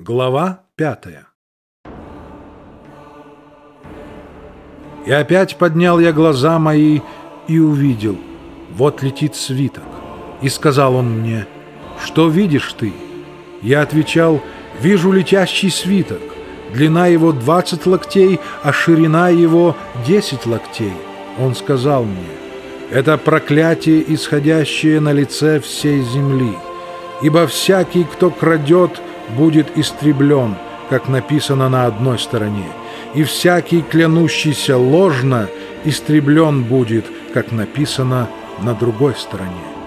Глава пятая И опять поднял я глаза мои и увидел, вот летит свиток. И сказал он мне, что видишь ты? Я отвечал, вижу летящий свиток. Длина его двадцать локтей, а ширина его десять локтей. Он сказал мне, это проклятие, исходящее на лице всей земли. Ибо всякий, кто крадет, будет истреблен, как написано на одной стороне, и всякий, клянущийся ложно, истреблен будет, как написано на другой стороне.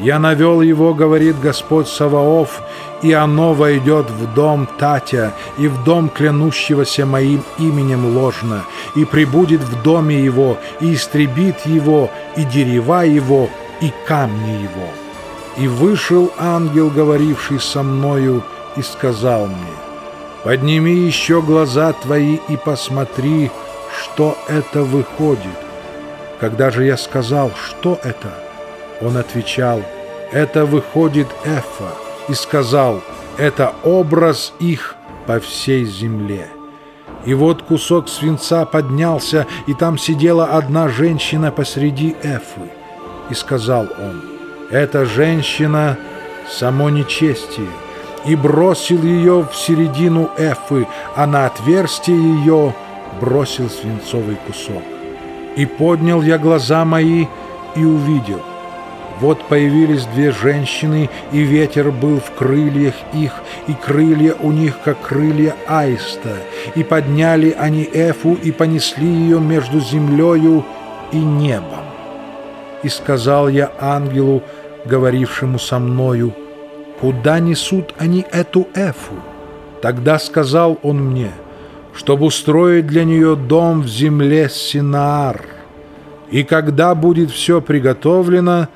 «Я навел его, — говорит Господь Саваоф, — и оно войдет в дом Татя и в дом клянущегося моим именем ложно, и прибудет в доме его, и истребит его, и дерева его, и камни его». И вышел ангел, говоривший со мною, — и сказал мне, «Подними еще глаза твои и посмотри, что это выходит». Когда же я сказал, что это, он отвечал, «Это выходит Эфа», и сказал, «Это образ их по всей земле». И вот кусок свинца поднялся, и там сидела одна женщина посреди Эфы. И сказал он, «Эта женщина — само нечестие, и бросил ее в середину эфы, а на отверстие ее бросил свинцовый кусок. И поднял я глаза мои и увидел. Вот появились две женщины, и ветер был в крыльях их, и крылья у них, как крылья аиста. И подняли они Эфу и понесли ее между землею и небом. И сказал я ангелу, говорившему со мною, куда несут они эту Эфу? Тогда сказал он мне, чтобы устроить для нее дом в земле Синаар. И когда будет все приготовлено,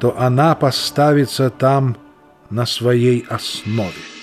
то она поставится там на своей основе.